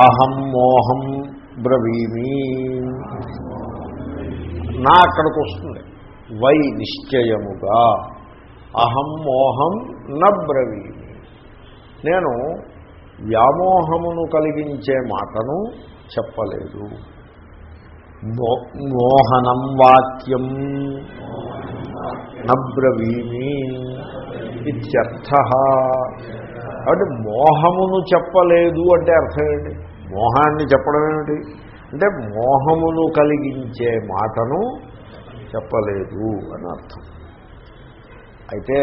అహం మోహం బ్రవీమి. నా అక్కడికి వస్తుంది. వై నిశ్చయముగా. అహం మోహం నబ్రవీమి నేను వ్యామోహమును కలిగించే మాటను చెప్పలేదు. మో- మోహనం వాక్యం నబ్రవీమి ఇత్యర్థ. కాబట్టి మోహమును చెప్పలేదు అంటే అర్థం ఏంటి? మోహాన్ని చెప్పడం ఏమిటి? అంటే మోహమును కలిగించే మాటను చెప్పలేదు అని అర్థం. అయితే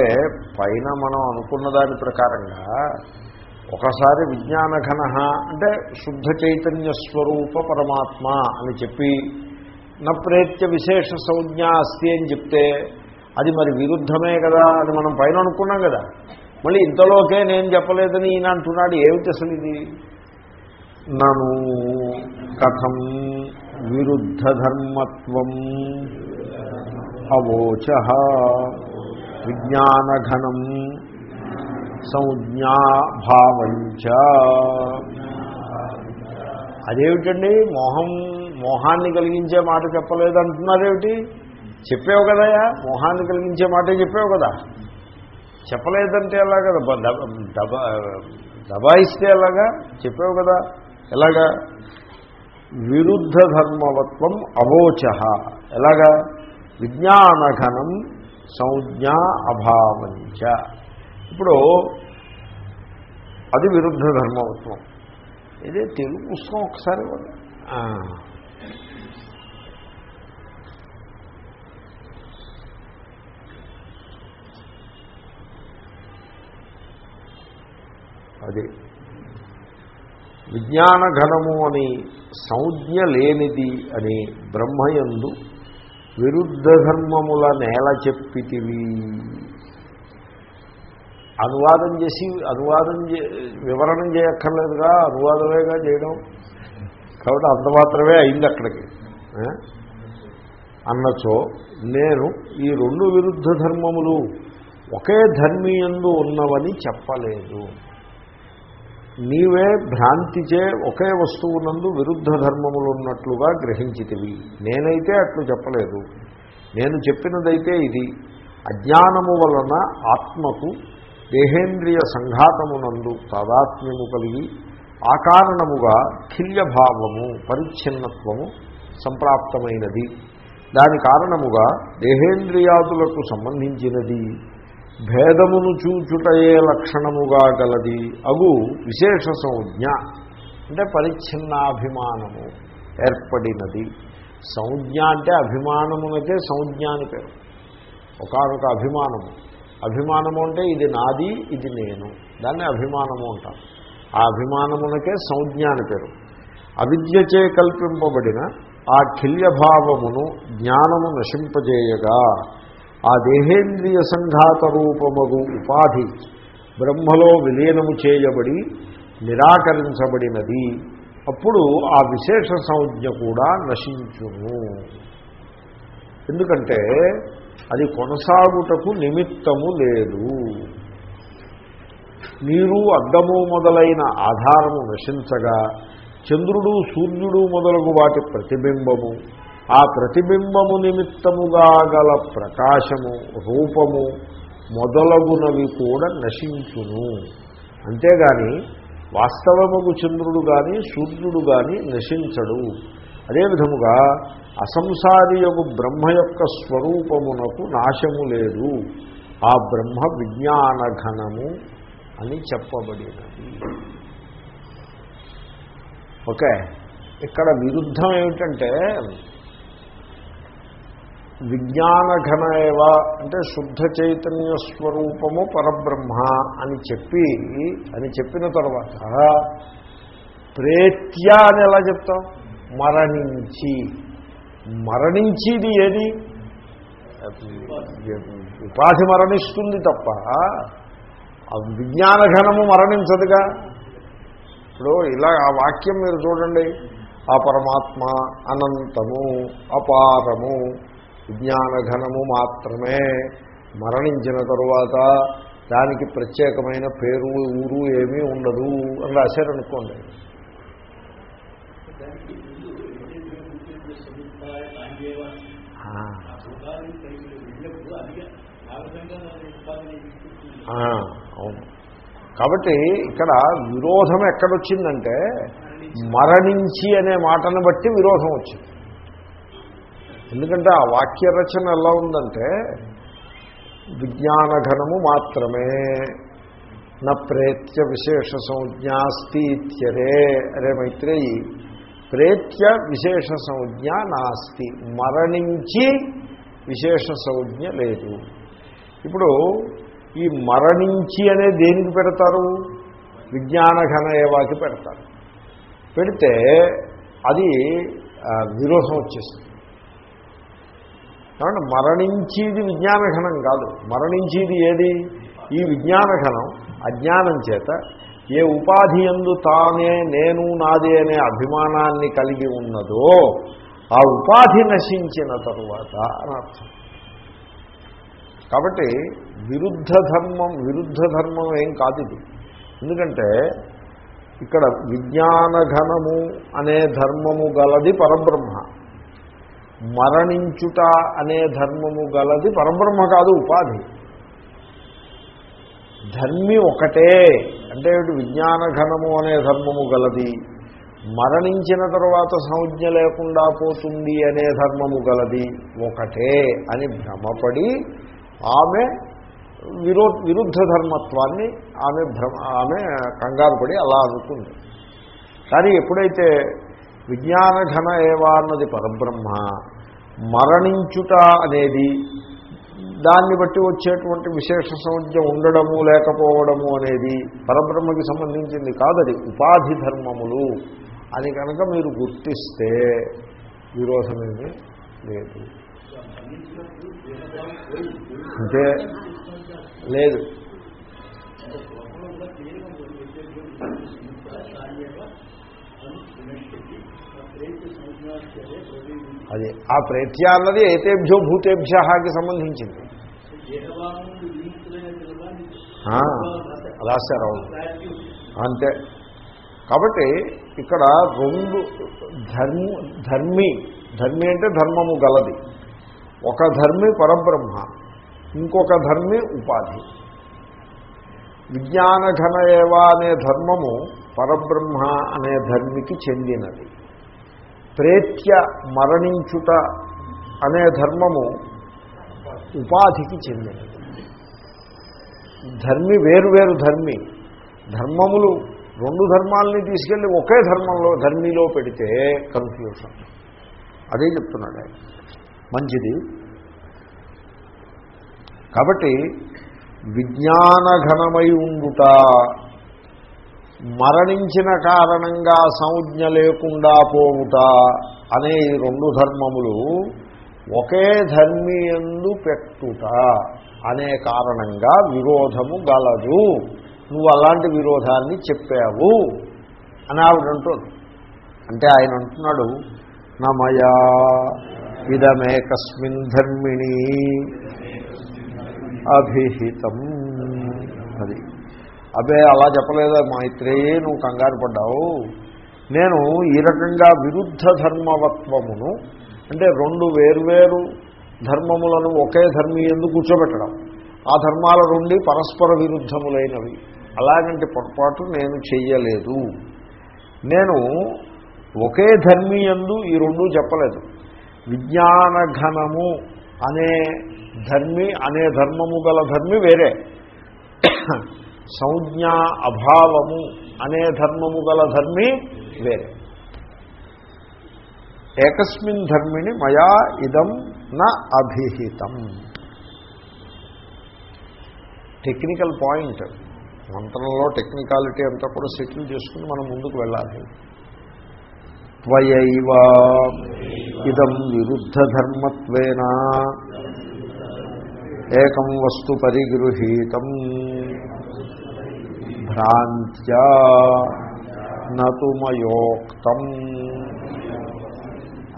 పైన మనం అనుకున్న దాని ప్రకారంగా ఒకసారి విజ్ఞానఘన అంటే శుద్ధ చైతన్య స్వరూప పరమాత్మ అని చెప్పి నప్రేత్య విశేష సంజ్ఞ అస్తి అని చెప్తే అది మరి విరుద్ధమే కదా? అని మనం పైన అనుకున్నాం కదా. మళ్ళీ ఇంతలోకే నేను చెప్పలేదని ఈయన అంటున్నాడు. ఏమిటి అసలు ఇది? నను కథం విరుద్ధ ధర్మత్వం అవోచ విజ్ఞానఘనం సంజ్ఞాభావంచ అదేమిటండి? మోహం మోహాన్ని కలిగించే మాట చెప్పలేదు అంటున్నారేమిటి చెప్పావు కదయా మోహాన్ని కలిగించే మాటే చెప్పావు కదా. చెప్పలేదంటే ఎలాగా దబ దబాయిస్తే ఎలాగా? చెప్పావు కదా. ఎలాగా? విరుద్ధ ధర్మవత్వం అవోచ. ఎలాగా? విజ్ఞానఘనం సంజ్ఞా అభావంచ. ఇప్పుడు అది విరుద్ధ ధర్మవత్వం. ఇదే తెలుగు పుస్తకం ఒకసారి అది. విజ్ఞాన ఘనము అని సంజ్ఞ లేనిది అని బ్రహ్మయందు విరుద్ధ ధర్మముల నేల చెప్పితివి. అనువాదం చేసి అనువాదం చే వివరణం చేయక్కర్లేదుగా అనువాదమేగా చేయడం. కాబట్టి అంత మాత్రమే అయింది అక్కడికి. అన్నచో నేను ఈ రెండు విరుద్ధ ధర్మములు ఒకే ధర్మీయందు ఉన్నవని చెప్పలేదు. నీవే భ్రాంతిచే ఒకే వస్తువునందు విరుద్ధ ధర్మములు ఉన్నట్లుగా గ్రహించితివి. నేనైతే అట్లు చెప్పలేదు. నేను చెప్పినదైతే ఇది. అజ్ఞానము వలన ఆత్మకు దేహేంద్రియ సంఘాతమునందు తాదాత్మ్యము కలిగి ఆ కారణముగా కిల్యభావము పరిచ్ఛిన్నత్వము సంప్రాప్తమైనది. దాని కారణముగా దేహేంద్రియాదులకు సంబంధించినది. భేదమును చూచుటయే లక్షణముగా గలది. అగు విశేష సంజ్ఞ. అంటే పరిచ్ఛిన్నాభిమానము ఏర్పడినది. సంజ్ఞ అంటే అభిమానమునకే సంజ్ఞ అని పేరు. ఒకనొక అభిమానము. అభిమానము అంటే ఇది నాది ఇది నేను. దాన్ని అభిమానము అంటారు. ఆ అభిమానమునకే సంజ్ఞ అని పేరు. అవిద్యచే కల్పింపబడిన ఆ కిల్యభావమును జ్ఞానము నశింపజేయగా. ఆ దేహేంద్రియ సంఘాత రూపమగు ఉపాధి బ్రహ్మలో విలీనము చేయబడి నిరాకరించబడినది. అప్పుడు ఆ విశేష సంజ్ఞ కూడా నశించును. ఎందుకంటే అది కొనసాగుటకు నిమిత్తము లేదు. నీరు అద్దము మొదలైన ఆధారము నశించగా చంద్రుడు సూర్యుడు మొదలగు వాటి ప్రతిబింబము ఆ ప్రతిబింబము నిమిత్తముగా గల ప్రకాశము రూపము మొదలగునవి కూడా నశించును. అంతేగాని వాస్తవముకు చంద్రుడు కానీ సూర్యుడు కానీ నశించడు. అదేవిధముగా అసంసారియము బ్రహ్మ యొక్క స్వరూపమునకు నాశము లేదు. ఆ బ్రహ్మ విజ్ఞాన ఘనము అని చెప్పబడినది. ఓకే. ఇక్కడ విరుద్ధం ఏమిటంటే విజ్ఞానఘన ఏవ అంటే శుద్ధ చైతన్య స్వరూపము పరబ్రహ్మ అని చెప్పి అని చెప్పిన తర్వాత ప్రేత్య అని ఎలా చెప్తాం? మరణించి. మరణించిది ఏది? ఉపాధి మరణిస్తుంది తప్ప విజ్ఞానఘనము మరణించదుగా. ఇప్పుడు ఇలా ఆ వాక్యం మీరు చూడండి. ఆ పరమాత్మ అనంతము అపారము విజ్ఞానఘనము మాత్రమే. మరణించిన తరువాత దానికి ప్రత్యేకమైన పేరు ఊరు ఏమీ ఉండదు అని రాశారనుకోండి అవును. కాబట్టి ఇక్కడ విరోధం ఎక్కడొచ్చిందంటే మరణించి అనే మాటను బట్టి విరోధం వచ్చింది. ఎందుకంటే ఆ వాక్య రచన ఎలా ఉందంటే విజ్ఞానఘనము మాత్రమే నా ప్రేత్య విశేష సంజ్ఞాస్తి ఇత్యరే అరే మైత్రేయి ప్రేత్య విశేష సంజ్ఞ నాస్తి. మరణించి విశేష సంజ్ఞ లేదు. ఇప్పుడు ఈ మరణించి అనే దేనికి పెడతారు? విజ్ఞానఘన ఏవాకి పెడతారు. పెడితే అది విరోధం వచ్చేస్తుంది. కాబట్టి మరణించేది విజ్ఞానఘనం కాదు. మరణించేది ఏది? ఈ విజ్ఞానఘనం అజ్ఞానం చేత ఏ ఉపాధి ఎందు తానే నేను నాదే అనే అభిమానాన్ని కలిగి ఉన్నదో ఆ ఉపాధి నశించిన తరువాత అని అర్థం. కాబట్టి విరుద్ధ ధర్మం విరుద్ధ ధర్మం ఏం కాదు ఇది. ఎందుకంటే ఇక్కడ విజ్ఞానఘనము అనే ధర్మము గలది పరబ్రహ్మ. మరణించుట అనే ధర్మము గలది పరబ్రహ్మ కాదు ఉపాధి. ధర్మి ఒకటే అంటే విజ్ఞాన ఘనము అనే ధర్మము గలది. మరణించిన తర్వాత సంజ్ఞ లేకుండా పోతుంది అనే ధర్మము గలది. ఒకటే అని భ్రమపడి ఆమె విరో విరుద్ధ ధర్మత్వాన్ని ఆమె భ్రమ ఆమె కంగారు పడి అలా అనుకుంది. కానీ ఎప్పుడైతే విజ్ఞానఘన ఏవా అన్నది పరబ్రహ్మ మరణించుట అనేది దాన్ని బట్టి వచ్చేటువంటి విశేష సంజ్ఞ ఉండడము లేకపోవడము అనేది పరబ్రహ్మకి సంబంధించింది కాదది. ఉపాధి ధర్మములు అని కనుక మీరు గుర్తిస్తే విరోధమేమి లేదు. అంటే లేదు. అది ఆ ప్రేత్య అన్నది ఏతేభ్యో భూతేభ్యకి సంబంధించింది. రాశారు. అవును అంతే. కాబట్టి ఇక్కడ రెండు ధర్మ ధర్మి ధర్మి అంటే ధర్మము గలది. ఒక ధర్మి పరబ్రహ్మ ఇంకొక ధర్మి ఉపాధి. విజ్ఞానఘన ఏవా అనే ధర్మము పరబ్రహ్మ అనే ధర్మికి చెందినది. ప్రేత్య మరణించుట అనే ధర్మము ఉపాధికి చెందినది. ధర్మి వేరువేరు ధర్మి. ధర్మములు రెండు ధర్మాలని తీసుకెళ్ళి ఒకే ధర్మంలో ధర్మిలో పెడితే కన్ఫ్యూషన్ అదే చెప్తున్నాడు ఆయన. మంచిది. కాబట్టి విజ్ఞానఘనమై ఉండుట మరణించిన కారణంగా సంజ్ఞ లేకుండా పోవుట అనే ఈ రెండు ధర్మములు ఒకే ధర్మి ఎందు పెట్టుట అనే కారణంగా విరోధము గలదు. నువ్వు అలాంటి విరోధాన్ని చెప్పావు అని ఆవిడ అంటుంది. అంటే ఆయన అంటున్నాడు నమయా ఇదమేకస్మిన్ ధర్మిణి అభిహితం. అది. అబే అలా చెప్పలేదా? మైత్రేయే నువ్వు కంగారు పడ్డావు. నేను ఈ రకంగా విరుద్ధ ధర్మవత్వమును అంటే రెండు వేర్వేరు ధర్మములను ఒకే ధర్మి ఎందు కూర్చోబెట్టడం. ఆ ధర్మాల నుండి పరస్పర విరుద్ధములైనవి. అలాగంటి పొరపాటు నేను చెయ్యలేదు. నేను ఒకే ధర్మి ఎందు ఈ రెండు చెప్పలేదు. విజ్ఞానఘనము అనే ధర్మి అనే ధర్మము గల ధర్మి వేరే. సంజ్ఞా అభావము అనే ధర్మము గల ధర్మి వేరే. ఏకస్మిన్ ధర్మిణి మయా ఇదం న అభిహితం. Technical point. మంత్రంలో టెక్నికాలిటీ అంతా కూడా సెటిల్ చేసుకుని మనం ముందుకు వెళ్ళాలి. త్వయైవ ఇదం విరుద్ధ ధర్మత్వేనా. ఏకం వస్తు పరిగృహీతం. భ్రాంత్యా నతుమయోక్తం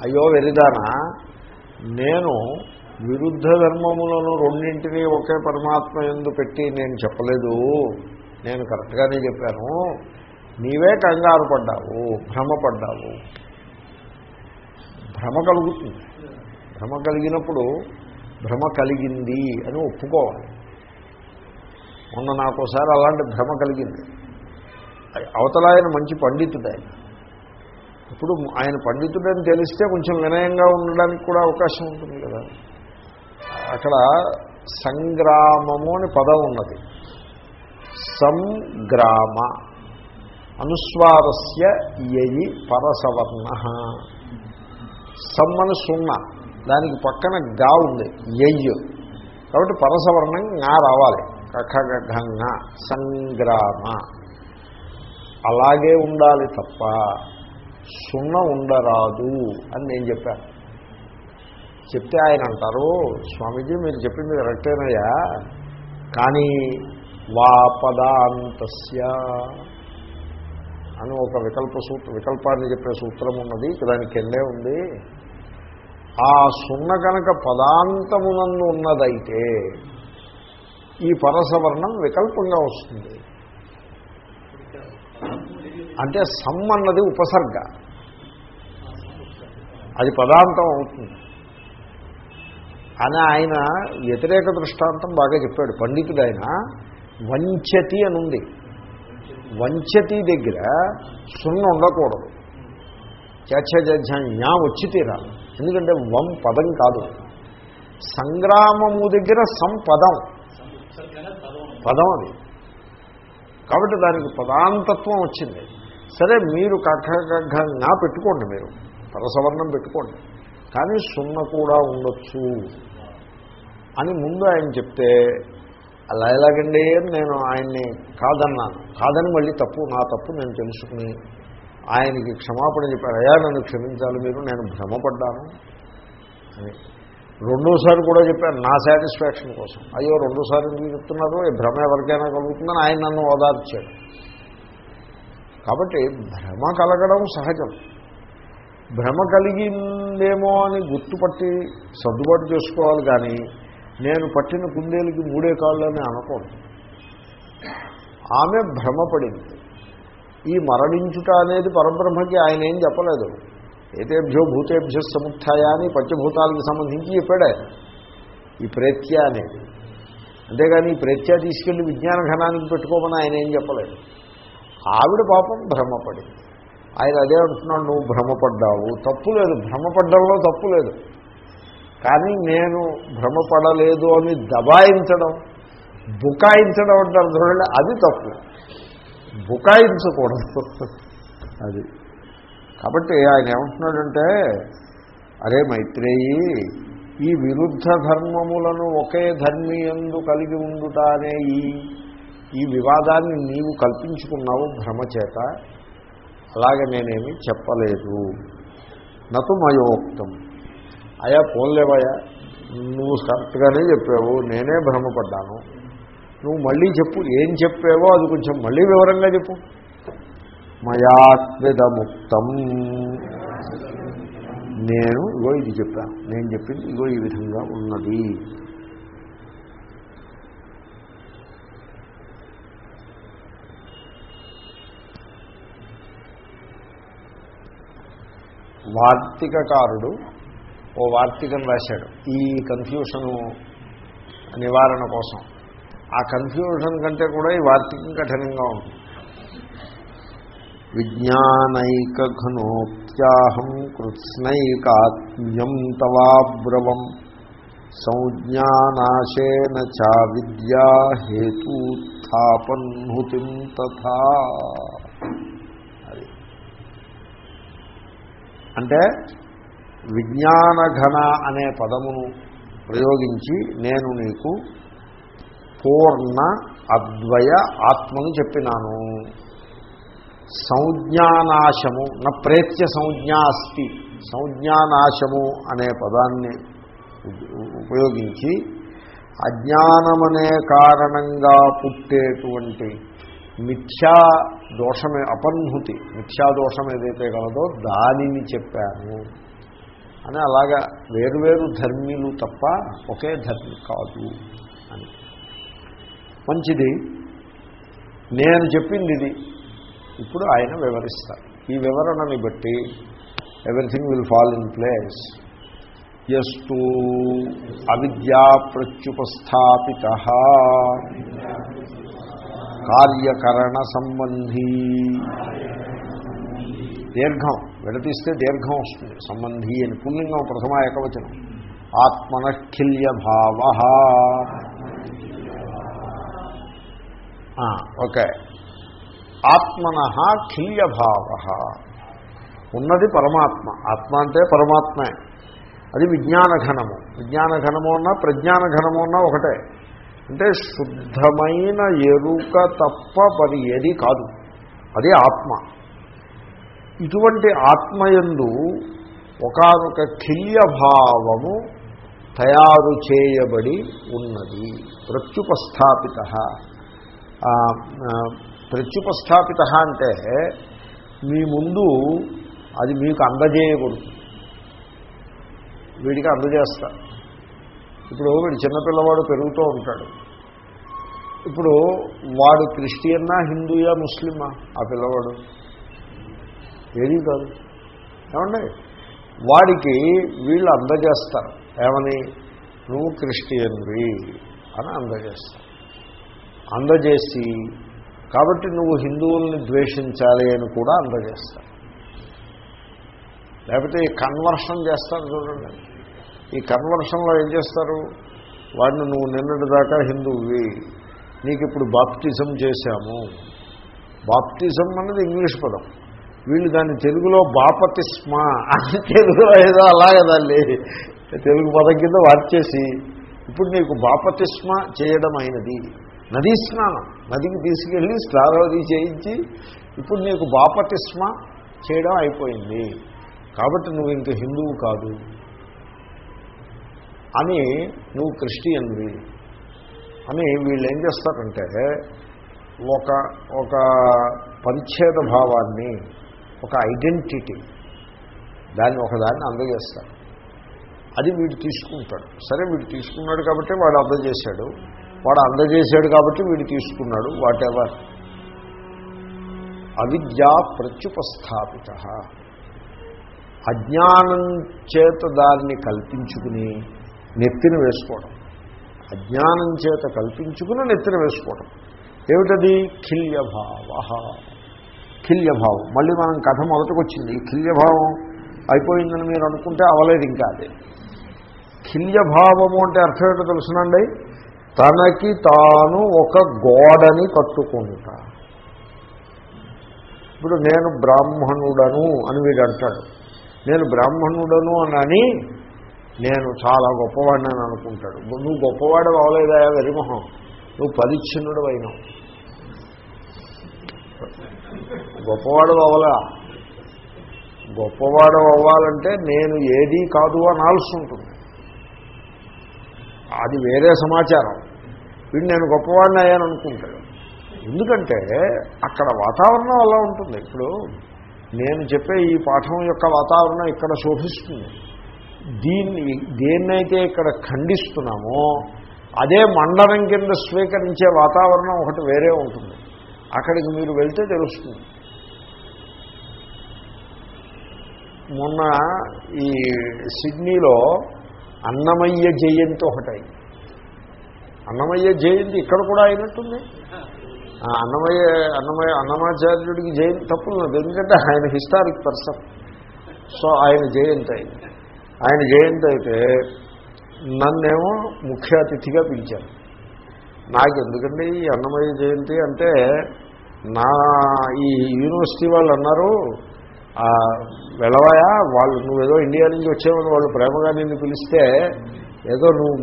అయ్యో వెరిదానా? నేను విరుద్ధ ధర్మములను రెండింటినీ ఒకే పరమాత్మ ఎందు పెట్టి నేను చెప్పలేదు. నేను కరెక్ట్గానే చెప్పాను. నీవే కంగారు పడ్డావు భ్రమపడ్డావు భ్రమ కలుగుతుంది. భ్రమ కలిగినప్పుడు భ్రమ కలిగింది అని ఒప్పుకోవాలి. మొన్న నాకు అలాంటి భ్రమ కలిగింది. అవతల ఆయన మంచి పండితుడు ఆయన. ఇప్పుడు ఆయన పండితుడని తెలిస్తే కొంచెం వినయంగా ఉండడానికి కూడా అవకాశం ఉంటుంది కదా. అక్కడ సంగ్రామము అని పదం ఉన్నది. సంగ్రామ. అనుస్వారస్య ఎయి పరసవర్ణ. సమ్మను సున్నా. దానికి పక్కన గా ఉంది. ఎయ్యు కాబట్టి పరసవర్ణం గా రావాలి. కఖగఘంగా సంగ్రామ. అలాగే ఉండాలి తప్ప సున్న ఉండరాదు అని నేను చెప్పాను. చెప్తే ఆయన అంటారు స్వామీజీ మీరు చెప్పింది కరెక్టేనయ్యా. కానీ వా పదాంతస్య అని ఒక వికల్ప సూత్ర వికల్పాన్ని చెప్పే సూత్రం ఉన్నది దాని కిందే ఉంది. ఆ సున్న కనుక పదాంతమునందు ఉన్నదైతే ఈ పరసవర్ణం వికల్పంగా వస్తుంది. అంటే సమ్ అన్నది ఉపసర్గ. అది పదాంతం అవుతుంది. అని ఆయన వ్యతిరేక దృష్టాంతం బాగా చెప్పాడు. పండితుడు ఆయన వంచతి అని ఉంది వంచతి దగ్గర సున్న ఉండకూడదు. చచ్చజా వచ్చి తీరాలి ఎందుకంటే వం పదం కాదు. సంగ్రామము దగ్గర సంపదం పదం అది. కాబట్టి దానికి పదాంతత్వం వచ్చింది. సరే మీరు కఖగఘంగా పెట్టుకోండి మీరు. పరసవర్ణం పెట్టుకోండి. కానీ సున్న కూడా ఉండొచ్చు అని ముందు ఆయన చెప్తే అలా ఎలాగండి నేను ఆయన్ని కాదన్నాను. కాదని మళ్ళీ తప్పు నా తప్పు నేను తెలుసుకుని ఆయనకి క్షమాపణ చెప్పారు అయ్యా నన్ను క్షమించాలి మీరు నేను భ్రమపడ్డాను అని. రెండోసారి కూడా చెప్పాను నా సాటిస్ఫాక్షన్ కోసం. అయ్యో రెండోసారి ఎందుకు చెప్తున్నారు? ఈ భ్రమ ఎవరికైనా కలుగుతుందని ఆయన నన్ను ఓదార్చాడు. కాబట్టి భ్రమ కలగడం సహజం. భ్రమ కలిగిందేమో అని గుర్తుపట్టి సర్దుబాటు చేసుకోవాలి కానీ నేను పట్టిన కుందేలకి మూడే కాళ్ళు అని అనకూడదు. ఆమె భ్రమపడింది. ఈ మరణించుట అనేది పరబ్రహ్మకి ఆయన ఏం చెప్పలేదు. ఏతేభ్యో భూతేభ్య సముత్థాయ అని పంచభూతాలకు సంబంధించి చెప్పాడు. ఆయన ఈ ప్రేత్య అనేది. అంతేగాని ఈ ప్రేత్య తీసుకెళ్ళి విజ్ఞాన ఘనానికి పెట్టుకోమని ఆయన ఏం చెప్పలేదు. ఆవిడ పాపం భ్రమపడింది. ఆయన అదే అంటున్నాడు నువ్వు భ్రమపడ్డావు. తప్పు లేదు. భ్రమపడ్డంలో తప్పు లేదు. కానీ నేను భ్రమపడలేదు అని దబాయించడం బుకాయించడం అంటారు చూడండి అది తప్పు. బుకాయించకూడదు. అది. కాబట్టి ఆయన ఏమంటున్నాడంటే అరే మైత్రేయి ఈ విరుద్ధ ధర్మములను ఒకే ధర్మి ఎందు కలిగి ఉండుట అనే ఈ ఈ వివాదాన్ని నీవు కల్పించుకున్నావు భ్రమచేత అలాగే నేనేమి చెప్పలేదు. నతు మయోక్తం. అయా పోన్లేవయ్యా నువ్వు కరెక్ట్గానే చెప్పావు నేనే భ్రమపడ్డాను. నువ్వు మళ్ళీ చెప్పు ఏం చెప్పావో అది కొంచెం మళ్ళీ వివరంగా చెప్పు. మయాత్విదముక్తం నేను ఇగో ఇది చెప్పాను నేను చెప్పింది ఇగో ఈ విధంగా ఉన్నది. వార్తికకారుడు ఓ వార్తికం రాశాడు ఈ కన్ఫ్యూషను నివారణ కోసం. ఆ కన్ఫ్యూషన్ కంటే కూడా ఈ వార్తికం కఠినంగా ఉంటుంది. విజ్ఞానైకఘనోప్యాహం కృత్స్నైకాత్మ్యం తవాబ్రవం సంజ్ఞానాశేన చా విద్యా హేతూత్పన్హుతిం తథా. అంటే విజ్ఞానఘన అనే పదమును ప్రయోగించి నేను నీకు పూర్ణ అద్వయ ఆత్మను చెప్పినాను. సంజ్ఞానాశము నా ప్రేత్య సంజ్ఞా అస్తి సంజ్ఞానాశము అనే పదాన్ని ఉపయోగించి అజ్ఞానమనే కారణంగా పుట్టేటువంటి మిథ్యా దోషమే అపన్హుతి మిథ్యా దోషం ఏదైతే కలదో దానిని చెప్పాను. అని అలాగా వేరువేరు ధర్మీలు తప్ప ఒకే ధర్మి కాదు అని. మంచిది. నేను చెప్పింది ఇది. ఇప్పుడు ఆయన వివరిస్తారు. ఈ వివరణని బట్టి everything will fall in place ఎస్తు అవిద్యా ప్రత్యుపస్థాపిత. కార్యకరణ సంబంధీ. దీర్ఘం విడతీస్తే దీర్ఘం వస్తుంది. సంబంధీ అని పుల్లింగం ప్రథమ ఏకవచనం. ఆత్మనఖిల్య భావ ఓకే. ఆత్మన కిల్యభావ. ఉన్నది పరమాత్మ. ఆత్మ అంటే పరమాత్మే. అది విజ్ఞానఘనము. విజ్ఞానఘనము అన్నా ప్రజ్ఞానఘనము అన్నా ఒకటే. అంటే శుద్ధమైన ఎరుక తప్ప మరి ఏది కాదు. అది ఆత్మ. ఇటువంటి ఆత్మయందు ఒకనొక కిల్యభావము తయారు చేయబడి ఉన్నది. ప్రత్యుపస్థాపిత. ప్రత్యుపస్థాపిత అంటే మీ ముందు అది మీకు అందజేయకూడదు. వీడికి అందజేస్తా. ఇప్పుడు వీడు చిన్నపిల్లవాడు పెరుగుతూ ఉంటాడు. ఇప్పుడు వాడు క్రిస్టియన్నా హిందూయా ముస్లిమా? ఆ పిల్లవాడు. ఏదీ కాదు. ఏమండి? వాడికి వీళ్ళు అందజేస్తారు. ఏమని? నువ్వు క్రిస్టియన్వి అని అందజేస్తారు. అందజేసి కాబట్టి నువ్వు హిందువుల్ని ద్వేషించాలి అని కూడా అందజేస్తారు. లేకపోతే ఈ కన్వర్షన్ చేస్తారు చూడండి. ఈ కన్వర్షన్లో ఏం చేస్తారు? వాడిని నువ్వు నిన్నటి దాకా హిందువువి నీకు ఇప్పుడు బాప్తిజం చేశాము. బాప్తిజం అన్నది ఇంగ్లీష్ పదం. వీళ్ళు దాన్ని తెలుగులో బాపతిస్మ అని తెలుగులో ఏదో అలాగే తెలుగు పదం కింద మార్చేసి ఇప్పుడు నీకు బాపతిస్మ చేయడం అయినది. నదీ స్నానం. నదికి తీసుకెళ్ళి స్నానవది చేయించి ఇప్పుడు నీకు బాపతిస్మ చేయడం అయిపోయింది. కాబట్టి నువ్వు ఇంక హిందువు కాదు. అని నువ్వు క్రిస్టియన్వి. అని వీళ్ళు ఏం చేస్తారంటే ఒక ఒక పరిచ్ఛేద భావాన్ని ఒక ఐడెంటిటీ దాన్ని ఒకదాన్ని అందజేస్తారు. అది వీడు తీసుకుంటాడు. సరే వీడు తీసుకున్నాడు కాబట్టి వాడు అందజేశాడు. వాడు అందజేశాడు కాబట్టి వీడు తీసుకున్నాడు వాట్ ఎవర్ అవిద్యా ప్రత్యుపస్థాపిత. అజ్ఞానం చేత దాన్ని కల్పించుకుని నెత్తిన వేసుకోవడం. అజ్ఞానం చేత కల్పించుకుని నెత్తిన వేసుకోవడం. ఏమిటది? కిల్యభావ కిల్యభావం మళ్ళీ మనం కథ మొదటికొచ్చింది. కిల్యభావం అయిపోయిందని మీరు అనుకుంటే అవలేదు ఇంకా అదే. కిల్యభావము అంటే అర్థం ఏంటో తెలుసునండి? తనకి తాను ఒక గోడని కట్టుకుంటా. ఇప్పుడు నేను బ్రాహ్మణుడను అని వీడు అంటాడు నేను బ్రాహ్మణుడను అని నేను చాలా గొప్పవాడిని అని అనుకుంటాడు. నువ్వు గొప్పవాడు అవలేదా వెరిమొహం నువ్వు పరిచ్ఛిన్నుడు అయినావు. గొప్పవాడు అవ్వలా? గొప్పవాడు అవ్వాలంటే నేను ఏదీ కాదు అనాల్సి ఉంటుంది. అది వేరే సమాచారం. వీడు నేను గొప్పవాడిని అయ్యాను అనుకుంటాడు. ఎందుకంటే అక్కడ వాతావరణం అలా ఉంటుంది. ఇప్పుడు నేను చెప్పే ఈ పాఠం యొక్క వాతావరణం ఇక్కడ శోభిస్తుంది. దీన్ని దేన్నైతే ఇక్కడ ఖండిస్తున్నామో అదే మండలం కింద స్వీకరించే వాతావరణం ఒకటి వేరే ఉంటుంది. అక్కడికి మీరు వెళ్తే తెలుస్తుంది. మొన్న ఈ సిడ్నీలో అన్నమయ్య జయంతి ఒకటై. అన్నమయ్య జయంతి ఇక్కడ కూడా అయినట్టుంది. అన్నమయ్య అన్నమయ్య అన్నమాచార్యుడికి జయంతి తప్పులు ఎందుకంటే ఆయన హిస్టారిక్ పర్సన్. సో ఆయన జయంతి అయింది. ఆయన జయంతి అయితే నన్నేమో ముఖ్య అతిథిగా పిలిచాను నాకు ఎందుకండి ఈ అన్నమయ్య జయంతి అంటే నా ఈ యూనివర్సిటీ వాళ్ళు అన్నారు వెళ్ళవాయా? వాళ్ళు నువ్వేదో ఇండియా నుంచి వచ్చేవాళ్ళు వాళ్ళు ప్రేమగా నిన్ను పిలిస్తే ఏదో నువ్వు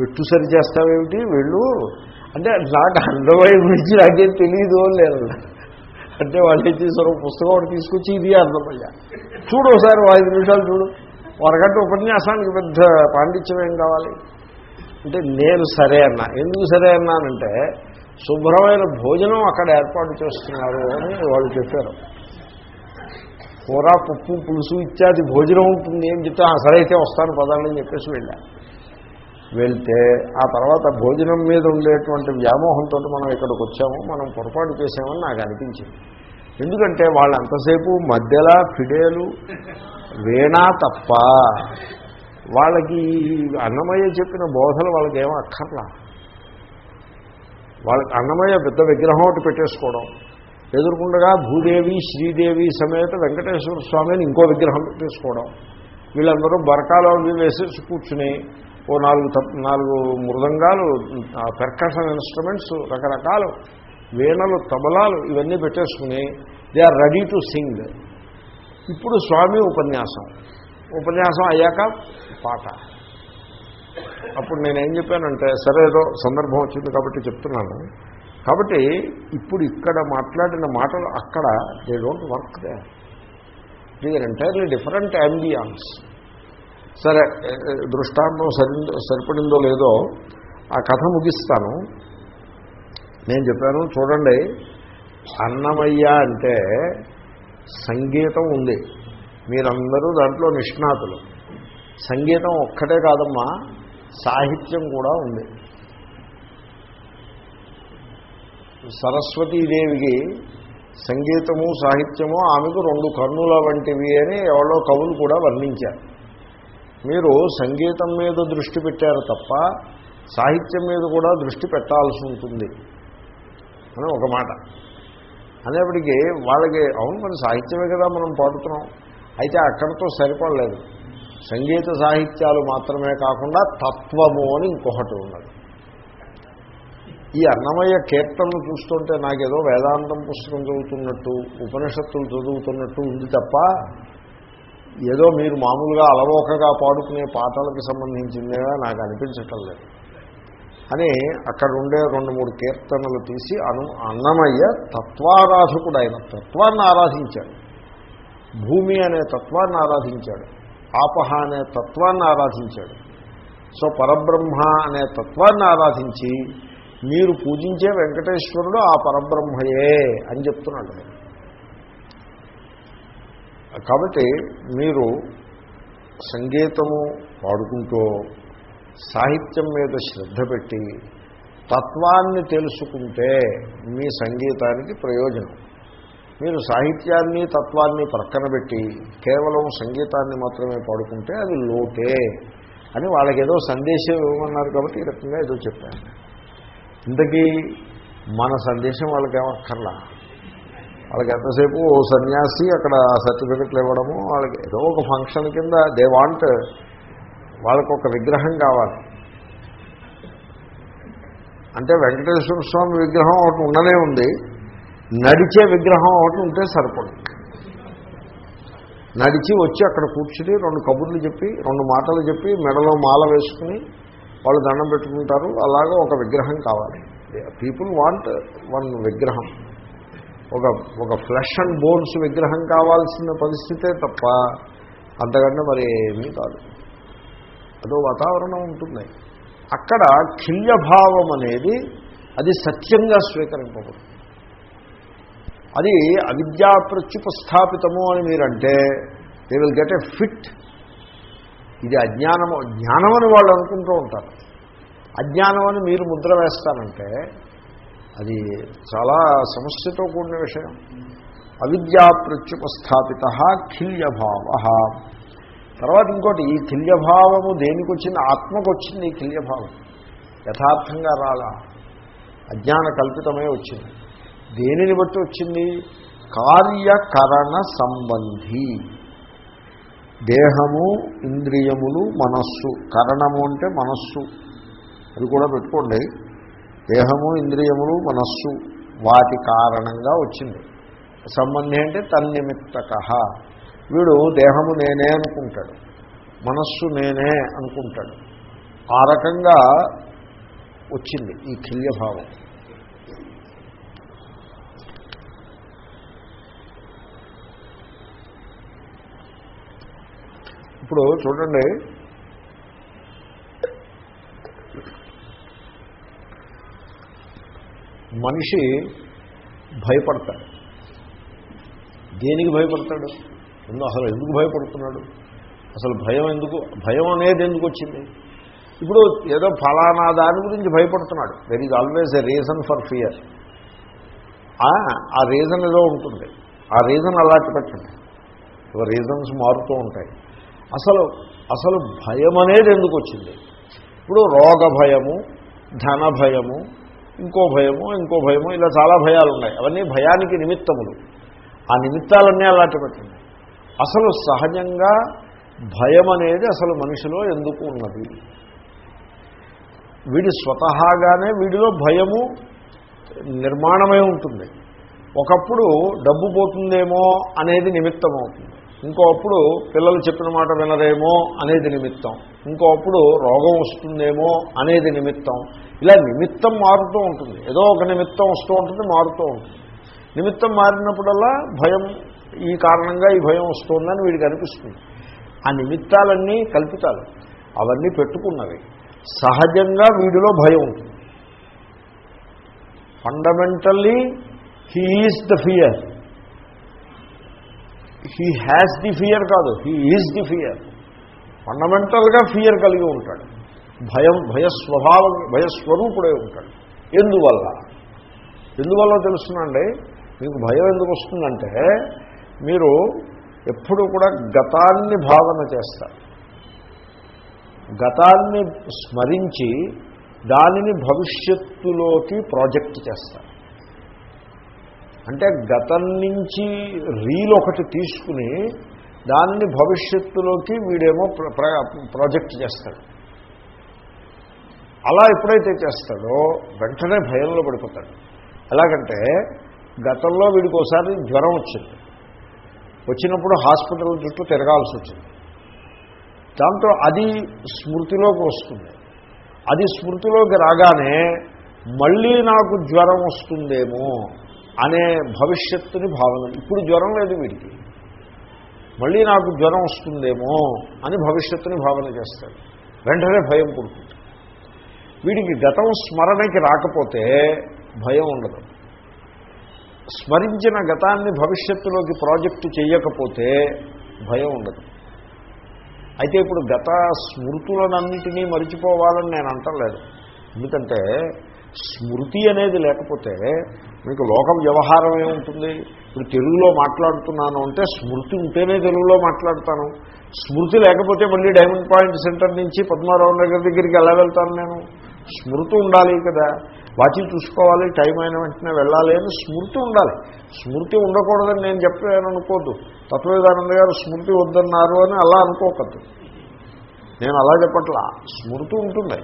పెట్టు సరి చేస్తావేమిటి? వెళ్ళు. అంటే నాకు అన్నమయ్య గురించి నాకేం తెలియదు లేదు అంటే వాళ్ళు ఏం చేశారు పుస్తకం తీసుకొచ్చి ఇది అర్థమయ్య. చూడు ఒకసారి ఐదు నిమిషాలు చూడు. వరగంట ఉపన్యాసానికి పెద్ద పాండిత్యం ఏం కావాలి? అంటే నేను సరే అన్నా. ఎందుకు సరే అన్నానంటే శుభ్రమైన భోజనం అక్కడ ఏర్పాటు చేస్తున్నారు అని వాళ్ళు చెప్పారు. కూర పప్పు పులుసు ఇత్యాది భోజనం ఉంటుంది ఏం చెప్తే? సరే అయితే వస్తాను పదాలని చెప్పేసి వెళ్ళా. వెళ్తే ఆ తర్వాత భోజనం మీద ఉండేటువంటి వ్యామోహంతో మనం ఇక్కడికి వచ్చాము. మనం పొరపాటు చేసామని నాకు అనిపించింది. ఎందుకంటే వాళ్ళు ఎంతసేపు మధ్యలో ఫిడేలు వేణా తప్ప వాళ్ళకి అన్నమయ్య చెప్పిన బోధలు వాళ్ళకి ఏమో అక్కర్లా. వాళ్ళకి అన్నమయ్య పెద్ద విగ్రహం ఒకటి పెట్టేసుకోవడం. ఎదుర్కొండగా భూదేవి శ్రీదేవి సమేత వెంకటేశ్వర స్వామిని ఇంకో విగ్రహం పెట్టేసుకోవడం. వీళ్ళందరూ బరకాలు అవి వేసేసి కూర్చుని ఓ నాలుగు నాలుగు మృదంగాలు పెర్కషన్ ఇన్స్ట్రుమెంట్స్ రకరకాలు వీణలు తబలాలు ఇవన్నీ పెట్టేసుకుని they are ready to sing. ఇప్పుడు స్వామి ఉపన్యాసం. ఉపన్యాసం అయ్యాక పాట. అప్పుడు నేనేం చెప్పానంటే సరే ఏదో సందర్భం వచ్చింది కాబట్టి చెప్తున్నాను. కాబట్టి ఇప్పుడు ఇక్కడ మాట్లాడిన మాటలు అక్కడ దే డోంట్ వర్క్ దే దీని ఎంటైర్లీ డిఫరెంట్ అంబియాన్స్ సరే దృష్టాంతం సరి సరిపడిందో లేదో ఆ కథ ముగిస్తాను. నేను చెప్పాను చూడండి అన్నమయ్య అంటే సంగీతం ఉంది. మీరందరూ దాంట్లో నిష్ణాతులు. సంగీతం ఒక్కటే కాదమ్మా సాహిత్యం కూడా ఉంది. సరస్వతీదేవికి సంగీతము సాహిత్యము ఆమెకు రెండు కన్నుల వంటివి అని ఎవరో కవులు కూడా వర్ణించారు. మీరు సంగీతం మీద దృష్టి పెట్టారు తప్ప సాహిత్యం మీద కూడా దృష్టి పెట్టాల్సి ఉంటుంది అని ఒక మాట. అనేప్పటికీ వాళ్ళకి అవును మరి సాహిత్యమే కదా మనం పాడుతున్నాం. అయితే అక్కడితో సరిపడలేదు సంగీత సాహిత్యాలు మాత్రమే కాకుండా తత్వము అని ఇంకొకటి ఉన్నది. ఈ అన్నమయ్య కీర్తనలు చూస్తుంటే నాకేదో వేదాంతం పుస్తకం చదువుతున్నట్టు ఉపనిషత్తులు చదువుతున్నట్టు ఉంది తప్ప ఏదో మీరు మామూలుగా అలవోకగా పాడుకునే పాటలకు సంబంధించిందేగా నాకు అనిపించటం లేదు. అని అక్కడ ఉండే రెండు మూడు కీర్తనలు తీసి అను అన్నమయ్య తత్వారాధకుడు ఆయన తత్వాన్ని ఆరాధించాడు. భూమి అనే తత్వాన్ని ఆరాధించాడు. ఆపహ అనే తత్వాన్ని ఆరాధించాడు. సో పరబ్రహ్మ అనే తత్వాన్ని ఆరాధించి మీరు పూజించే వెంకటేశ్వరుడు ఆ పరబ్రహ్మయే అని చెప్తున్నాడు. కాబట్టి మీరు సంగీతము పాడుకుంటూ సాహిత్యం మీద శ్రద్ధ పెట్టి తత్వాన్ని తెలుసుకుంటే మీ సంగీతానికి ప్రయోజనం. మీరు సాహిత్యాన్ని తత్వాన్ని ప్రక్కన పెట్టి కేవలం సంగీతాన్ని మాత్రమే పాడుకుంటే అది లోటే అని వాళ్ళకి ఏదో సందేశం ఇవ్వమన్నారు కాబట్టి ఈ రకంగా ఏదో చెప్పాను ఇంతకీ మన సందేశం వాళ్ళకి ఏమక్కర్లా? వాళ్ళకి ఎంతసేపు ఓ సన్యాసి అక్కడ సర్టిఫికెట్లు ఇవ్వడము వాళ్ళకి ఏదో ఒక ఫంక్షన్ కింద దే వాంట్ వాళ్ళకు ఒక విగ్రహం కావాలి. అంటే వెంకటేశ్వర స్వామి విగ్రహం ఒకటి ఉండనే ఉంది. నడిచే విగ్రహం ఒకటి ఉంటే సరిపడు. నడిచి వచ్చి అక్కడ కూర్చుని రెండు కబుర్లు చెప్పి రెండు మాటలు చెప్పి మెడలో మాల వేసుకుని వాళ్ళు దండం పెట్టుకుంటారు. అలాగా ఒక విగ్రహం కావాలి. పీపుల్ వాంట్ వన్ విగ్రహం. ఒక ఒక ఫ్లెష్ అండ్ బోన్స్ విగ్రహం కావాల్సిన పరిస్థితే తప్ప అంతకంటే మరి ఏమీ కాదు. అదో వాతావరణం ఉంటుంది. అక్కడ కిల్యభావం అనేది అది సత్యంగా స్వీకరింపబడుతుంది. అది అవిద్యా ప్రత్యుపస్థాపితము అని మీరంటే they will get a fit ఇది అజ్ఞానము జ్ఞానం అని వాళ్ళు అనుకుంటూ ఉంటారు. అజ్ఞానం అని మీరు ముద్ర వేస్తారంటే అది చాలా సమస్యతో కూడిన విషయం. అవిద్యా ప్రత్యుపస్థాపిత కిల్యభావ. తర్వాత ఇంకోటి ఈ కిల్యభావము దేనికి వచ్చింది ఆత్మకు వచ్చింది ఈ కిల్యభావం. యథార్థంగా రాలా. అజ్ఞాన కల్పితమే వచ్చింది. దేనిని బట్టి వచ్చింది? కార్యకరణ సంబంధి. దేహము ఇంద్రియములు మనస్సు. కరణము అంటే మనస్సు. అది కూడా పెట్టుకోండి. దేహము ఇంద్రియములు మనస్సు వాటి కారణంగా వచ్చింది. సంబంధి అంటే తన్నిమిత్తక. వీడు దేహము నేనే అనుకుంటాడు. మనస్సు నేనే అనుకుంటాడు. ఆ రకంగా వచ్చింది ఈ కిల్యభావం. ఇప్పుడు చూడండి. మనిషి భయపడతాడు. దేనికి భయపడతాడు? ఎందు అసలు ఎందుకు భయపడుతున్నాడు? అసలు భయం ఎందుకు? భయం అనేది ఎందుకు వచ్చింది? ఇప్పుడు ఏదో ఫలానా దాని గురించి భయపడుతున్నాడు. There is always a reason for fear ఆ రీజన్ ఏదో ఉంటుంది. ఆ రీజన్ అలాంటి పెట్టండి. రీజన్స్ మారుతూ ఉంటాయి. అసలు అసలు భయం అనేది ఎందుకు వచ్చింది? ఇప్పుడు రోగ భయము ధన భయము ఇంకో భయము ఇంకో భయము ఇలా చాలా భయాలు ఉన్నాయి. అవన్నీ భయానికి నిమిత్తములు. ఆ నిమిత్తాలన్నీ అలాంటి పెట్టండి అసలు సహజంగా భయం అనేది అసలు మనిషిలో ఎందుకు ఉన్నది? వీడి స్వతహాగానే వీడిలో భయము నిర్మాణమై ఉంటుంది. ఒకప్పుడు డబ్బు పోతుందేమో అనేది నిమిత్తం అవుతుంది ఇంకోప్పుడు పిల్లలు చెప్పిన మాట వినరేమో అనేది నిమిత్తం. ఇంకోప్పుడు రోగం వస్తుందేమో అనేది నిమిత్తం. ఇలా నిమిత్తం మారుతూ ఉంటుంది. ఏదో ఒక నిమిత్తం వస్తూ ఉంటుంది మారుతూ ఉంటుంది. నిమిత్తం మారినప్పుడల్లా భయం ఈ కారణంగా ఈ భయం వస్తుందని వీడికి అనిపిస్తుంది. ఆ నిమిత్తాలన్నీ కల్పితాలు. అవన్నీ పెట్టుకున్నవి. సహజంగా వీడిలో భయం ఉంటుంది. Fundamentally he is the fear he has the fear కాదు. హీ ఈజ్ ది ఫియర్ ఫండమెంటల్గా ఫియర్ కలిగి ఉంటాడు. భయం భయస్వభావం భయస్వరూపుడే ఉంటాడు. ఎందువల్ల? ఎందువల్ల తెలుస్తుందండి? మీకు భయం ఎందుకు వస్తుందంటే మీరు ఎప్పుడు కూడా గతాన్ని భావన చేస్తారు. గతాన్ని స్మరించి దానిని భవిష్యత్తులోకి ప్రాజెక్ట్ చేస్తారు. అంటే గతం నుంచి రీల్ ఒకటి తీసుకుని దాన్ని భవిష్యత్తులోకి వీడేమో ప్ర- ప్రాజెక్ట్ చేస్తాడు. అలా ఎప్పుడైతే చేస్తాడో వెంటనే భయంలో పడిపోతాడు. ఎలాగంటే గతంలో వీడికి ఒకసారి జ్వరం వచ్చింది. వచ్చినప్పుడు హాస్పిటల్ చుట్టూ తిరగాల్సి వచ్చింది. దాంతో అది స్మృతిలోకి వస్తుంది. అది స్మృతిలోకి రాగానే మళ్ళీ నాకు జ్వరం వస్తుందేమో అనే భవిష్యత్తుని భావన. ఇప్పుడు జ్వరం లేదు వీడికి. మళ్ళీ నాకు జ్వరం వస్తుందేమో అని భవిష్యత్తుని భావన చేస్తాడు. వెంటనే భయం పుడుతుంది. వీడికి గతం స్మరణకి రాకపోతే భయం ఉండదు. స్మరించిన గతాన్ని భవిష్యత్తులోకి ప్రాజెక్టు చేయకపోతే భయం ఉండదు. అయితే ఇప్పుడు గత స్మృతులనన్నిటినీ మరిచిపోవాలని నేను అంటలేదు. ఎందుకంటే స్మృతి అనేది లేకపోతే మీకు లోక వ్యవహారం ఏముంటుంది ఇప్పుడు తెలుగులో మాట్లాడుతున్నాను అంటే స్మృతి ఉంటేనే తెలుగులో మాట్లాడతాను. స్మృతి లేకపోతే మళ్ళీ డైమండ్ పాయింట్ సెంటర్ నుంచి పద్మారావు నగర్ దగ్గరికి ఎలా వెళ్తాను నేను? స్మృతి ఉండాలి కదా. వాచి చూసుకోవాలి టైం అయిన వెంటనే వెళ్ళాలి అని స్మృతి ఉండాలి. స్మృతి ఉండకూడదని నేను చెప్పాను అనుకోద్దు. తత్వవేదానంద గారు స్మృతి వద్దన్నారు అని అలా అనుకోకద్దు. నేను అలా చెప్పట్లా. స్మృతి ఉంటుంది.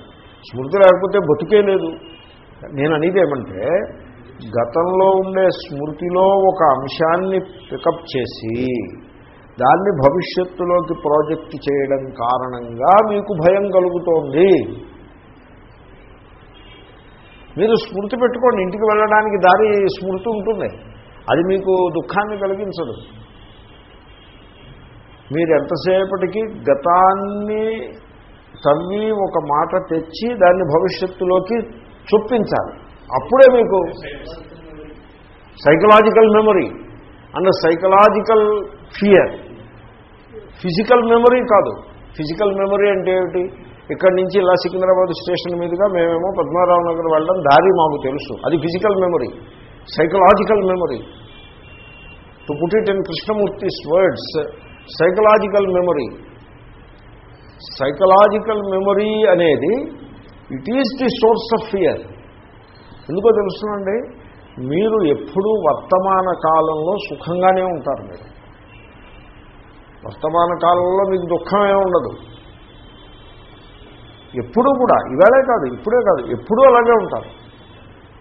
స్మృతి లేకపోతే బతుకే లేదు. నేను అనేది ఏమంటే గతంలో ఉండే స్మృతిలో ఒక అంశాన్ని పికప్ చేసి దాన్ని భవిష్యత్తులోకి ప్రాజెక్ట్ చేయడం కారణంగా మీకు భయం కలుగుతోంది. మీరు స్మృతి పెట్టుకోండి ఇంటికి వెళ్ళడానికి దారి స్మృతి ఉంటుంది. అది మీకు దుఃఖాన్ని కలిగించదు. మీరు ఎంతసేపటికి గతాన్ని తవ్వి ఒక మాట తెచ్చి దాన్ని భవిష్యత్తులోకి చొప్పించాలి. అప్పుడే మీకు psychological memory and psychological fear physical memory కాదు. ఫిజికల్ మెమరీ అంటే ఏమిటి? ఇక్కడి నుంచి ఇలా సికింద్రాబాద్ స్టేషన్ మీదుగా మేమేమో పద్మారావు నగర్ వెళ్ళడం దారి మాకు తెలుసు. అది physical memory psychological memory to put it in Krishnamurti's words psychological memory psychological memory అనేది it is the source of fear ఎందుకో తెలుసునండి మీరు ఎప్పుడూ వర్తమాన కాలంలో సుఖంగానే ఉంటారు మీరు. వర్తమాన కాలంలో మీకు దుఃఖమే ఉండదు. ఎప్పుడూ కూడా ఇవాళే కాదు ఇప్పుడే కాదు ఎప్పుడూ అలాగే ఉంటారు.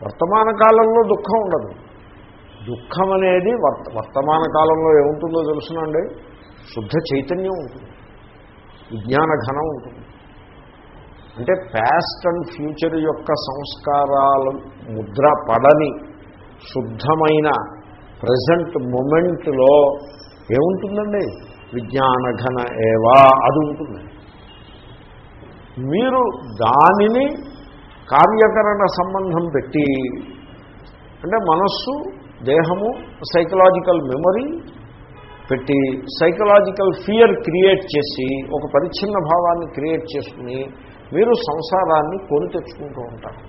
వర్తమాన కాలంలో దుఃఖం ఉండదు. దుఃఖం అనేది వర్తమాన కాలంలో ఏముంటుందో తెలుసునండి శుద్ధ చైతన్యం ఉంటుంది. విజ్ఞాన ఘనం ఉంటుంది. అంటే ప్యాస్ట్ అండ్ ఫ్యూచర్ యొక్క సంస్కారాలు ముద్ర పడని శుద్ధమైన ప్రజెంట్ మూమెంట్లో ఏముంటుందండి? విజ్ఞానఘన ఏవా అది ఉంటుంది. మీరు దానిని కార్యకరణ సంబంధం పెట్టి అంటే మనస్సు దేహము సైకలాజికల్ మెమరీ పెట్టి సైకలాజికల్ ఫియర్ క్రియేట్ చేసి ఒక పరిచ్ఛిన్న భావాన్ని క్రియేట్ చేసుకుని మీరు సంసారాన్ని కొని తెచ్చుకుంటూ ఉంటారు.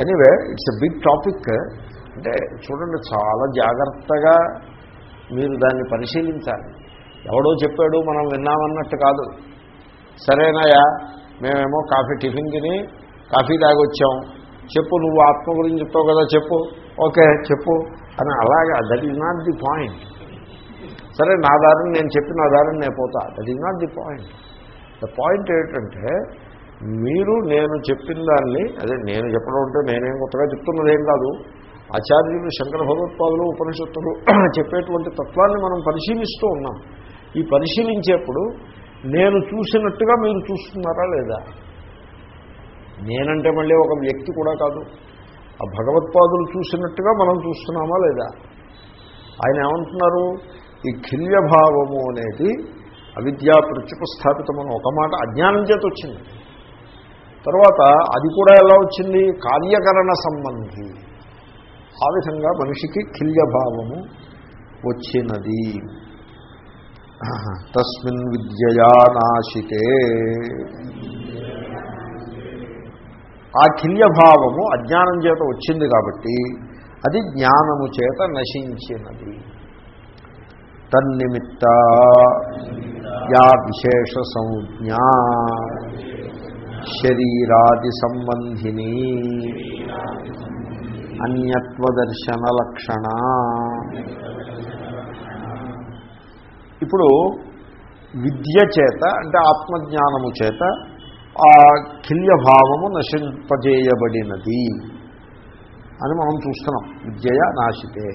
Anyway it's a big topic అంటే చూడండి చాలా జాగ్రత్తగా మీరు దాన్ని పరిశీలించాలి. ఎవడో చెప్పాడు మనం విన్నామన్నట్టు కాదు. సరేనాయా మేమేమో కాఫీ టిఫిన్ తిని కాఫీ తాగొచ్చాం. చెప్పు నువ్వు ఆత్మ గురించి చెప్తావు కదా చెప్పు. ఓకే చెప్పు. అని అలాగా that is not the point సరే నా దారిని నేను చెప్పి నా దారిని నేను పోతా. That is not the point the point ఏంటంటే మీరు నేను చెప్పిన దాన్ని అదే నేను చెప్పడం అంటే నేనేం కొత్తగా చెప్తున్నది ఏం కాదు. ఆచార్యులు శంకర భగవత్పాదులు ఉపనిషత్తులు చెప్పేటువంటి తత్వాన్ని మనం పరిశీలిస్తూ ఉన్నాం. ఈ పరిశీలించేప్పుడు నేను చూసినట్టుగా మీరు చూస్తున్నారా లేదా? నేనంటే మళ్ళీ ఒక వ్యక్తి కూడా కాదు. ఆ భగవత్పాదులు చూసినట్టుగా మనం చూస్తున్నామా లేదా? ఆయన ఏమంటున్నారు? ఈ కిల్యభావము అనేది అవిద్యా ప్రత్యుపస్థాపితమని ఒక మాట అజ్ఞానం చేత వచ్చింది. తర్వాత అది కూడా ఎలా వచ్చింది? కార్యకరణ సంబంధి. ఆ విధంగా మనిషికి కిల్యభావము వచ్చినది. తస్మిన్ విద్యయా నాశితే ఆ కిల్యభావము అజ్ఞానం చేత వచ్చింది కాబట్టి అది జ్ఞానము చేత నశించినది. తన్నిమిత్త యా విశేష సంజ్ఞా శరీరాది సంబంధిని అన్యత్వదర్శన లక్షణ ఇప్పుడు విద్య చేత అంటే ఆత్మజ్ఞానము చేత ఆ కిల్యభావము నశింపజేయబడినది అని మనం చూస్తున్నాం. విద్యయ నాశితే.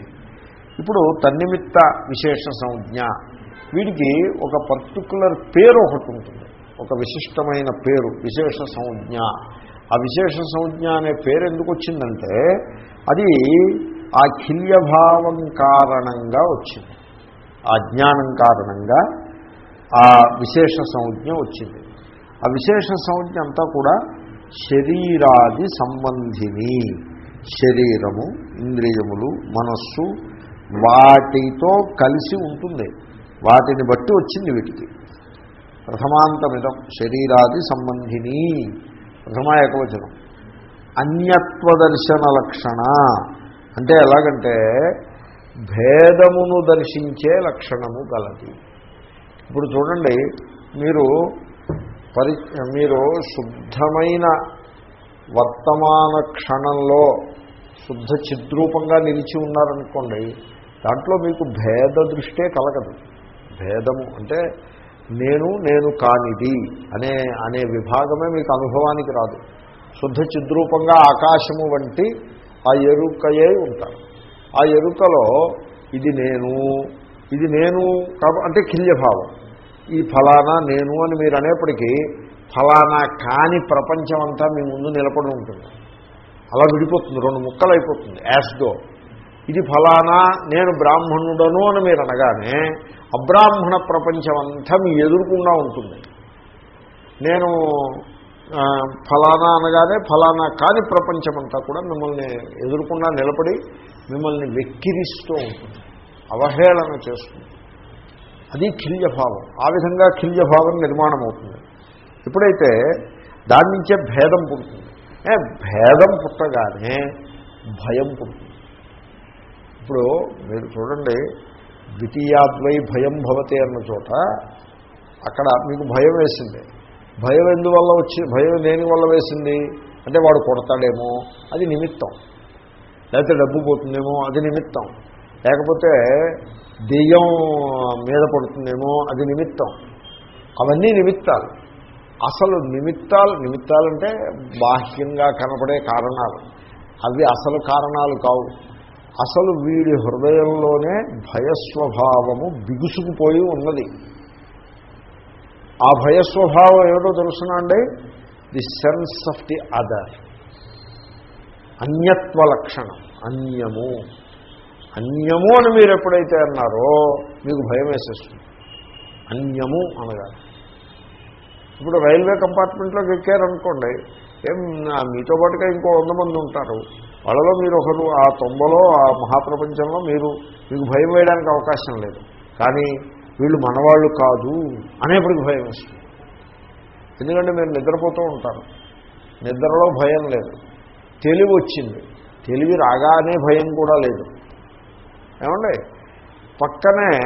ఇప్పుడు తన్నిమిత్త విశేష సంజ్ఞ. వీడికి ఒక పర్టికులర్ పేరు ఒకటి ఉంటుంది. ఒక విశిష్టమైన పేరు విశేష సంజ్ఞ. ఆ విశేష సంజ్ఞ అనే పేరు ఎందుకు వచ్చిందంటే అది ఆ కిల్యభావం కారణంగా వచ్చింది. ఆ జ్ఞానం కారణంగా ఆ విశేష సంజ్ఞ వచ్చింది. ఆ విశేష సంజ్ఞ అంతా కూడా శరీరాది సంబంధిని. శరీరము ఇంద్రియములు మనస్సు వాటితో కలిసి ఉంటుంది. వాటిని బట్టి వచ్చింది వీటికి ప్రథమాంతమిదం శరీరాది సంబంధిని. ప్రథమా ఏకవచనం. అన్యత్వదర్శన లక్షణ. అంటే ఎలాగంటే భేదమును దర్శించే లక్షణము గలది. ఇప్పుడు చూడండి మీరు పరి మీరు శుద్ధమైన వర్తమాన క్షణంలో శుద్ధ చిద్రూపంగా నిలిచి ఉన్నారనుకోండి దాంట్లో మీకు భేద దృష్టే కలగదు. భేదము అంటే నేను నేను కానిది అనే అనే విభాగమే మీకు అనుభవానికి రాదు. శుద్ధ చిద్రూపంగా ఆకాశము వంటి ఆ ఎరుకయే ఉంటారు. ఆ ఎరుకలో ఇది నేను ఇది నేను అంటే కిల్యభావం ఈ ఫలానా నేను అని మీరు అనేప్పటికీ ఫలానా కాని ప్రపంచం అంతా మీ ముందు నిలబడి ఉంటుంది. అలా విడిపోతుంది రెండు ముక్కలు అయిపోతుంది యాస్గో. ఇది ఫలానా నేను బ్రాహ్మణుడను అని మీరు అనగానే అబ్రాహ్మణ ప్రపంచం అంతా మీ ఎదురుకుండా ఉంటుంది. నేను ఫలానా అనగానే ఫలానా కాని ప్రపంచం అంతా కూడా మిమ్మల్ని ఎదురుకుండా నిలబడి మిమ్మల్ని వెక్కిరిస్తూ ఉంటుంది. అవహేళన చేస్తుంది. అది కిల్యభావం ఆ విధంగా కిల్యభావం నిర్మాణం అవుతుంది ఎప్పుడైతే దాని నుంచే భేదం పుడుతుంది. భేదం పుట్టగానే భయం పుడుతుంది. ఇప్పుడు మీరు చూడండి ద్వితీయాద్వై భయం భవతి అన్న చోట అక్కడ మీకు భయం వేసింది. భయం ఎందువల్ల వచ్చి భయం దేని వల్ల వేసింది? అంటే వాడు కొడతాడేమో అది నిమిత్తం. లేకపోతే డబ్బు పోతుందేమో అది నిమిత్తం. లేకపోతే దెయ్యం మీద పడుతుందేమో అది నిమిత్తం. అవన్నీ నిమిత్తాలు. అసలు నిమిత్తాలు నిమిత్తాలంటే బాహ్యంగా కనపడే కారణాలు. అవి అసలు కారణాలు కావు. అసలు వీడి హృదయంలోనే భయస్వభావము బిగుసుకుపోయి ఉన్నది. ఆ భయస్వభావం ఏమిటో తెలుసునండి the sense of the other అన్యత్వ లక్షణం. అన్యము. అన్యము అని మీరు ఎప్పుడైతే అన్నారో మీకు భయం వేసేస్తుంది. అన్యము అనగా ఇప్పుడు రైల్వే కంపార్ట్మెంట్లోకి ఎక్కారనుకోండి ఏం మీతో పాటుగా ఇంకో వంద మంది ఉంటారు. వాళ్ళలో మీరు ఒకరు ఆ తొంబలో ఆ మహాప్రపంచంలో మీరు మీకు భయం వేయడానికి అవకాశం లేదు. కానీ వీళ్ళు మనవాళ్ళు కాదు అనేప్పటికి భయం వస్తుంది. ఎందుకంటే మీరు నిద్రపోతూ ఉంటారు. నిద్రలో భయం లేదు. తెలివి వచ్చింది. తెలివి రాగానే భయం కూడా లేదు. ఏమండి? పక్కనే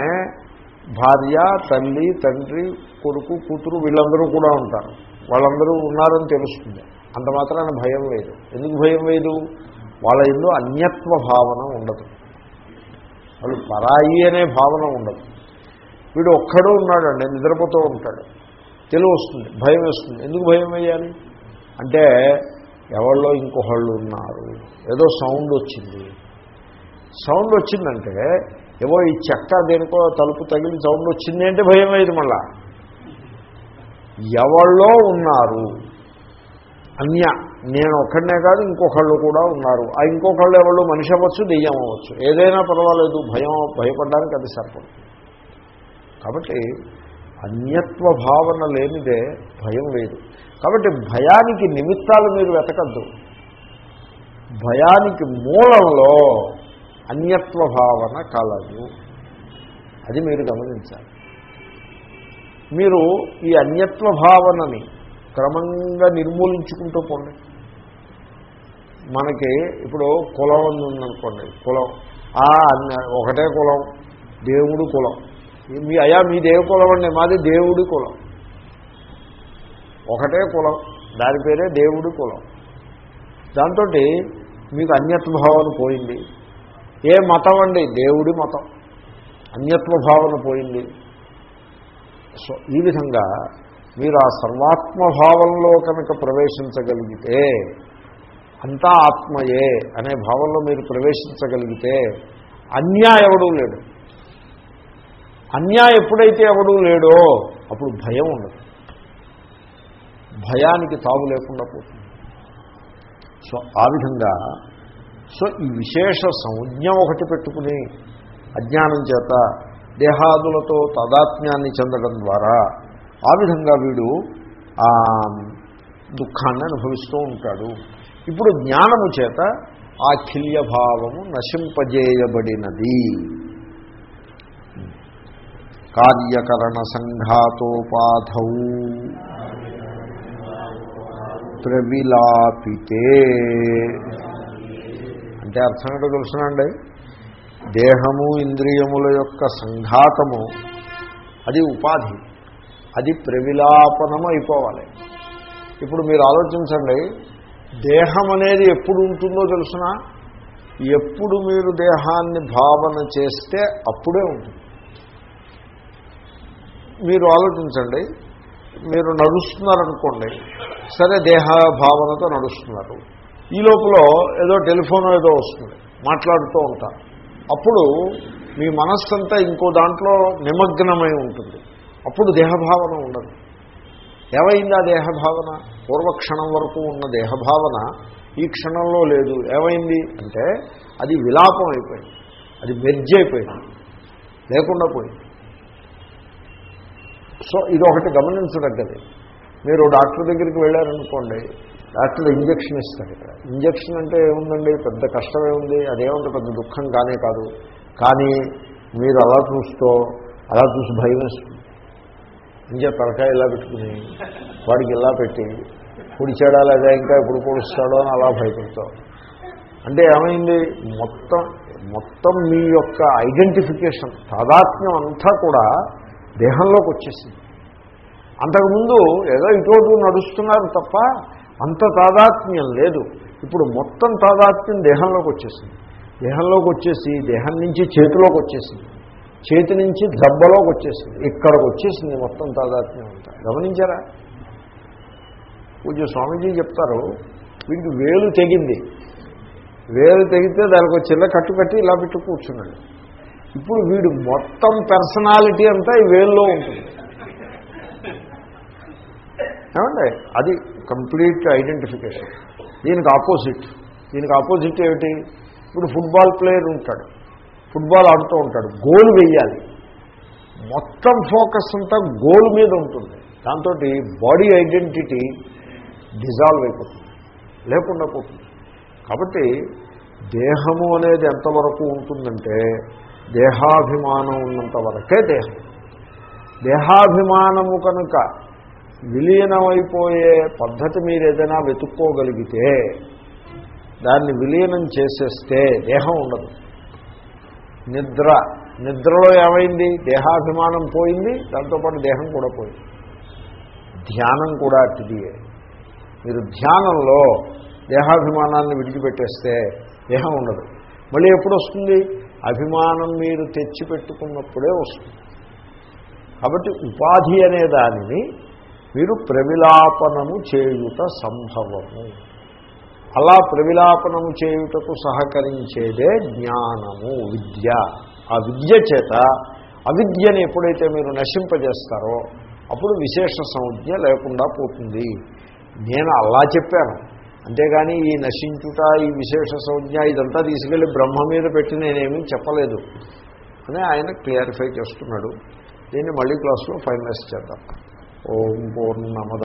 భార్య తల్లి తండ్రి కొడుకు కూతురు వీళ్ళందరూ కూడా ఉంటారు. వాళ్ళందరూ ఉన్నారని తెలుస్తుంది. అంత మాత్రాన భయం లేదు. ఎందుకు భయం లేదు? వాళ్ళ ఎందు అన్యత్వ భావన ఉండదు. వాళ్ళు పరాయి అనే భావన ఉండదు. వీడు ఒక్కడూ ఉన్నాడండి నిద్రపోతూ ఉంటాడు. తెలివి వస్తుంది భయం వేస్తుంది. ఎందుకు భయం వేయాలి? అంటే ఎవరిలో ఇంకొకళ్ళు ఉన్నారు. ఏదో సౌండ్ వచ్చింది. సౌండ్ వచ్చిందంటే ఏవో ఈ చెక్క దేనికో తలుపు తగిలి సౌండ్ వచ్చింది అంటే భయం అయింది మళ్ళా. ఎవళ్ళో ఉన్నారు. అన్య. నేను ఒక్కడనే కాదు ఇంకొకళ్ళు కూడా ఉన్నారు. ఆ ఇంకొకళ్ళు ఎవరు మనిషి అవ్వచ్చు దెయ్యం అవ్వచ్చు. ఏదైనా పర్వాలేదు భయం భయపడడానికి అది సరిపడుతుంది కాబట్టి అన్యత్వ భావన లేనిదే భయం లేదు కాబట్టి భయానికి నిమిత్తాలు మీరు వెతకద్దు. భయానికి మూలంలో అన్యత్వ భావన కలదు. అది మీరు గమనించాలి. మీరు ఈ అన్యత్వ భావనని క్రమంగా నిర్మూలించుకుంటూ పోండి. మనకి ఇప్పుడు కులం అని ఉందనుకోండి కులం. ఆ అన్న- ఒకటే కులం దేవుడు కులం. మీ అయా మీ దేవ కులం అండి మాది దేవుడి కులం. ఒకటే కులం దాని పేరే దేవుడి కులం. దాంతో మీకు అన్యత్వభావన పోయింది. ఏ మతం అండి? దేవుడి మతం. అన్యత్వభావన పోయింది. సో ఈ విధంగా మీరు ఆ సర్వాత్మభావంలో కనుక ప్రవేశించగలిగితే అంతా ఆత్మయే అనే భావంలో మీరు ప్రవేశించగలిగితే అన్యా ఎవడూ లేడు. అన్యా ఎప్పుడైతే ఎవడూ లేడో అప్పుడు భయం ఉండదు. భయానికి తావు లేకుండా పోతుంది. సో ఆ విధంగా సో ఈ విశేష సంజ్ఞ ఒకటి పెట్టుకుని అజ్ఞానం చేత దేహాదులతో తాదాత్మ్యాన్ని చెందడం ద్వారా ఆ విధంగా వీడు దుఃఖాన్ని అనుభవిస్తూ ఉంటాడు. ఇప్పుడు జ్ఞానము చేత ఆ భావము నశింపజేయబడినది. కార్యకరణ సంఘాతోపాధౌ ప్రవిలాపితే అంటే అర్థం ఏంటో తెలుసునండి? దేహము ఇంద్రియముల యొక్క సంఘాతము అది ఉపాధి. అది ప్రవిలాపనము అయిపోవాలి ఇప్పుడు మీరు ఆలోచించండి దేహం అనేది ఎప్పుడు ఉంటుందో తెలుసిన? ఎప్పుడు మీరు దేహాన్ని భావన చేస్తే అప్పుడే ఉంటుంది. మీరు ఆలోచించండి మీరు నడుస్తున్నారనుకోండి సరే దేహ భావనతో నడుస్తున్నారు. ఈ లోపల ఏదో టెలిఫోన్ ఏదో వస్తుంది మాట్లాడుతూ ఉంటారు. అప్పుడు మీ మనస్సంతా ఇంకో దాంట్లో నిమగ్నమై ఉంటుంది. అప్పుడు దేహభావన ఉండదు. ఏమైంది ఆ దేహభావన? పూర్వక్షణం వరకు ఉన్న దేహభావన ఈ క్షణంలో లేదు. ఏమైంది అంటే అది విలాపం అయిపోయింది. అది మెర్జ్ అయిపోయింది. లేకుండా పోయింది. సో ఇది ఒకటి గమనించదగ్గది. మీరు డాక్టర్ దగ్గరికి వెళ్ళారనుకోండి డాక్టర్ ఇంజక్షన్ ఇస్తారు. ఇక్కడ ఇంజక్షన్ అంటే ఏముందండి? పెద్ద కష్టమే ఉంది. అదేముంది పెద్ద దుఃఖం కానే కాదు. కానీ మీరు అలా చూస్తూ అలా చూసి భయం ఇంకా తలకాయ ఇలా పెట్టుకుని? వాడికి ఇలా పెట్టి? పొడిచాడా లేదా ఇంకా ఇప్పుడు పొడుస్తాడో అని అలా భయపడతాం అంటే ఏమైంది? మొత్తం మొత్తం మీ యొక్క ఐడెంటిఫికేషన్ తాదాత్మ్యం అంతా కూడా దేహంలోకి వచ్చేసింది. అంతకుముందు ఏదో ఇటువంటి నడుస్తున్నారు తప్ప అంత తాదాత్మ్యం లేదు. ఇప్పుడు మొత్తం తాదాత్మ్యం దేహంలోకి వచ్చేసింది. దేహంలోకి వచ్చేసి దేహం నుంచి చేతిలోకి వచ్చేసింది. చేతి నుంచి దెబ్బలోకి వచ్చేసింది. ఇక్కడికి వచ్చేసింది మొత్తం తాదాత్మ్యం అంతా. గమనించారా? పూజ స్వామీజీ చెప్తారు వీడికి వేలు తెగింది. వేలు తెగితే దానికి ఒక చిల్ల కట్టు కట్టి ఇలా పెట్టి కూర్చున్నాడు. ఇప్పుడు వీడు మొత్తం పర్సనాలిటీ అంతా ఈ వేల్లో ఉంటుంది. ఏమండి? అది కంప్లీట్ ఐడెంటిఫికేషన్. దీనికి ఆపోజిట్. దీనికి ఆపోజిట్ ఏమిటి? ఇప్పుడు ఫుట్బాల్ ప్లేయర్ ఉంటాడు. ఫుట్బాల్ ఆడుతూ ఉంటాడు. గోల్ వేయాలి మొత్తం ఫోకస్ అంతా గోల్ మీద ఉంటుంది. దాంతో బాడీ ఐడెంటిటీ డిజాల్వ్ అయిపోతుంది. లేకుండా పోతుంది. కాబట్టి దేహము అనేది ఎంతవరకు ఉంటుందంటే దేహాభిమానం ఉన్నంత వరకే దేహం. దేహాభిమానము కనుక విలీనమైపోయే పద్ధతి మీరు ఏదైనా వెతుక్కోగలిగితే దాన్ని విలీనం చేసేస్తే దేహం ఉండదు. నిద్ర. నిద్రలో ఏమైంది? దేహాభిమానం పోయింది దాంతోపాటు దేహం కూడా పోయింది. ధ్యానం కూడా అట్టిదియే మీరు ధ్యానంలో దేహాభిమానాన్ని విడిచిపెట్టేస్తే దేహం ఉండదు. మళ్ళీ ఎప్పుడు వస్తుంది? అభిమానం మీరు తెచ్చిపెట్టుకున్నప్పుడే వస్తుంది. కాబట్టి ఉపాధి అనే దానిని మీరు ప్రవిలాపనము చేయుట సంభవము. అలా ప్రవిలాపనము చేయుటకు సహకరించేదే జ్ఞానము విద్య. ఆ విద్య చేత అవిద్యని ఎప్పుడైతే మీరు నశింపజేస్తారో అప్పుడు విశేష సంజ్ఞ లేకుండా పోతుంది. నేను అలా చెప్పాను. అంతేగాని ఈ నశించుట ఈ విశేష సంజ్ఞ ఇదంతా తీసుకెళ్ళి బ్రహ్మ మీద పెట్టి నేనేమీ చెప్పలేదు అని ఆయన క్లియరిఫై చేస్తున్నాడు. దీన్ని మళ్ళీ క్లాస్లో ఫైనలైజ్ చేద్దాం. ఓం పూర్ణమద